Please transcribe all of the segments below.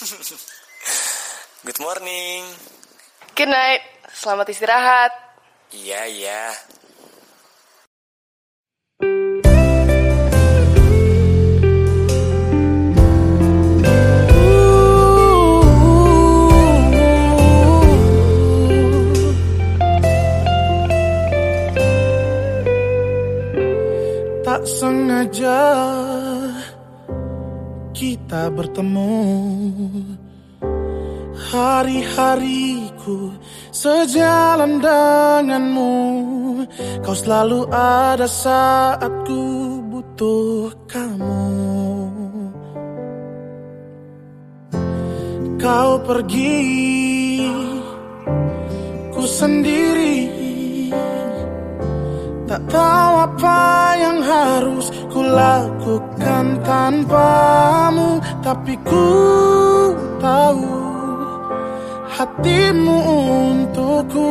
Good morning. Good night. Selamat istirahat. Iya, iya. Tak sengaja kita bertemu. Hari-hariku sejalan denganmu. Kau selalu ada saat ku butuh kamu. Kau pergi Ku sendiri. Tak tahu apa yang harus ku lakukan tanpamu Tapi ku tahu hatimu untukku.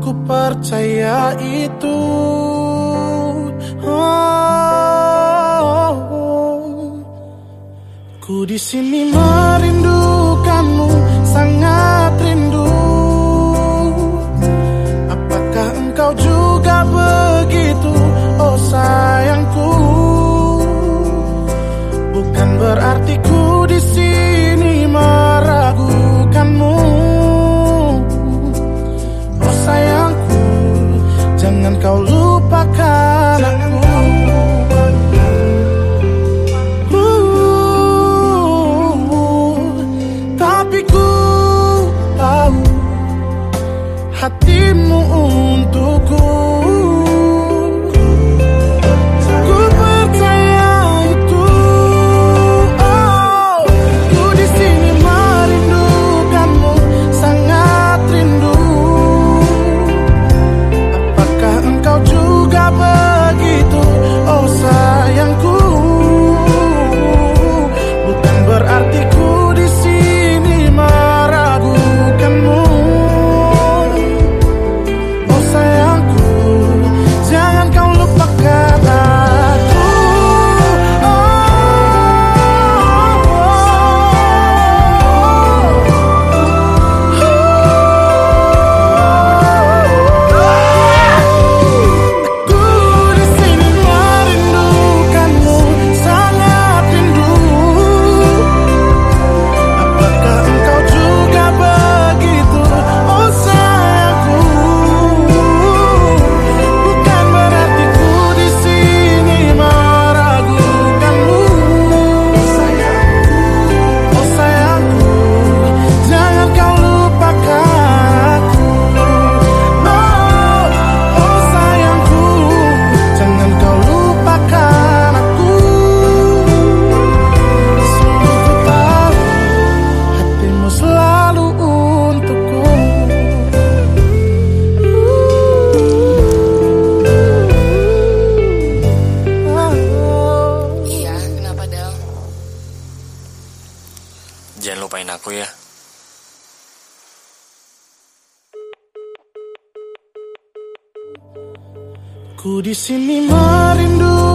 Ku percaya itu. Oh, Ku di sini merindukanmu kau lupakan aku. Uh, Tapi ku tahu hatimu untukku Jangan lupain aku ya. Ku di sini merindu